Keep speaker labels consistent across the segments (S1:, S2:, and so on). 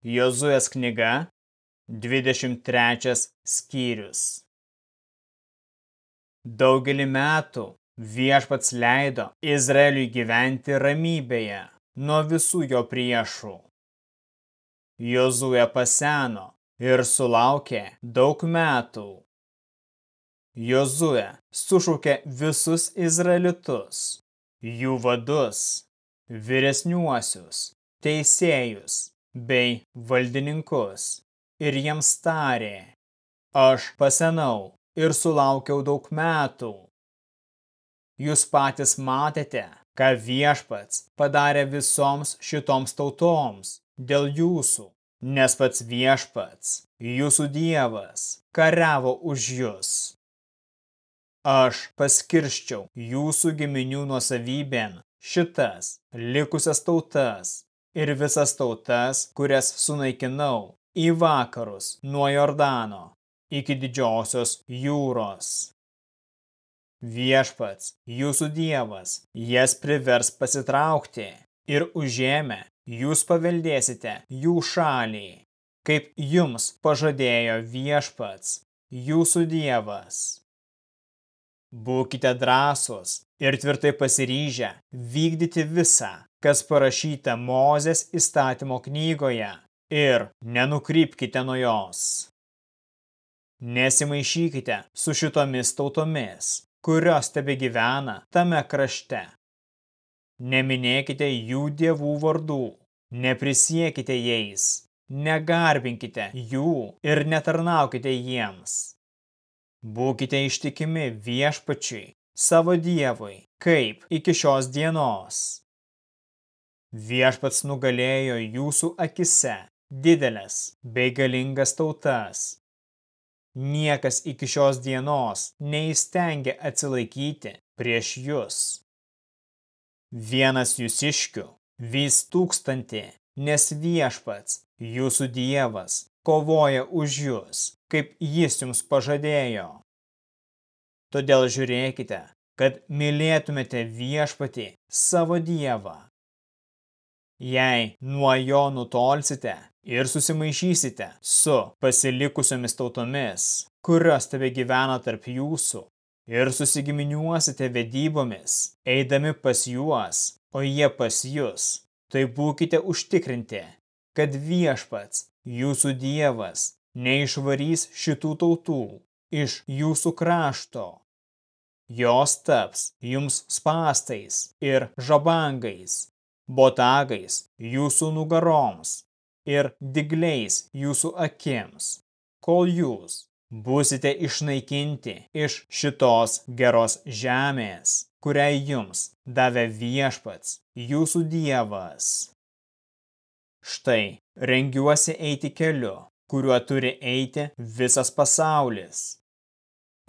S1: Jozuės knyga, 23 skyrius. Daugelį metų viešpats leido Izraeliui gyventi ramybėje nuo visų jo priešų. Jozuė paseno ir sulaukė daug metų. Jozuė sušaukė visus izraelitus, jų vadus, vyresniuosius, teisėjus bei valdininkus ir jiems tarė, aš pasenau ir sulaukiau daug metų. Jūs patys matėte, ką viešpats padarė visoms šitoms tautoms dėl jūsų, nes pats viešpats, jūsų dievas, kariavo už jūs. Aš paskirščiau jūsų giminių nuosavybėn šitas likusias tautas ir visas tautas, kurias sunaikinau į vakarus nuo Jordano iki didžiosios jūros. Viešpats, jūsų dievas, jas privers pasitraukti ir užėmę jūs paveldėsite jų šalį, kaip jums pažadėjo viešpats, jūsų dievas. Būkite drąsūs ir tvirtai pasiryžę vykdyti visą, kas parašyta Mozės įstatymo knygoje ir nenukrypkite nuo jos. Nesimaišykite su šitomis tautomis, kurios tebe gyvena tame krašte. Neminėkite jų dievų vardų, neprisiekite jais, negarbinkite jų ir netarnaukite jiems. Būkite ištikimi viešpačiui, savo dievui, kaip iki šios dienos. Viešpats nugalėjo jūsų akise didelės bei galingas tautas. Niekas iki šios dienos neįstengia atsilaikyti prieš jūs. Vienas jūsiškių vis tūkstantį, nes viešpats, jūsų dievas, kovoja už jūs, kaip jis jums pažadėjo. Todėl žiūrėkite, kad mylėtumėte viešpatį savo dievą Jei nuo jo nutolsite ir susimaišysite su pasilikusiomis tautomis, kurios tebe gyvena tarp jūsų, ir susigiminiuosite vedybomis, eidami pas juos, o jie pas jūs, tai būkite užtikrinti, kad viešpats, jūsų dievas, neišvarys šitų tautų iš jūsų krašto. Jos taps jums spastais ir žabangais, botagais jūsų nugaroms ir digliais jūsų akims, kol jūs busite išnaikinti iš šitos geros žemės, kuriai jums davė viešpats, jūsų dievas. Štai rengiuosi eiti keliu, kuriuo turi eiti visas pasaulis.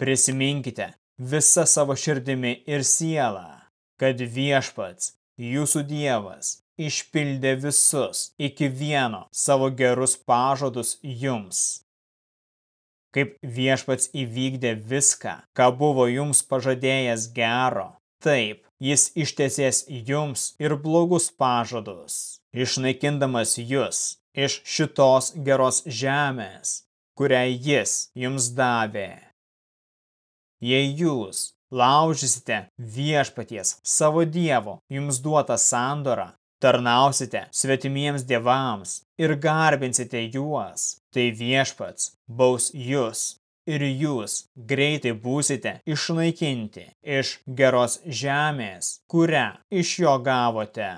S1: Prisiminkite visą savo širdimi ir sielą, kad viešpats jūsų dievas išpildė visus iki vieno savo gerus pažadus jums. Kaip viešpats įvykdė viską, ką buvo jums pažadėjęs gero, taip jis ištesės jums ir blogus pažadus, išnaikindamas jūs iš šitos geros žemės, kurią jis jums davė. Jei jūs laužysite viešpaties savo dievo jums duotą sandorą, tarnausite svetimiems dievams ir garbinsite juos, tai viešpats baus jūs ir jūs greitai būsite išnaikinti iš geros žemės, kurią iš jo gavote.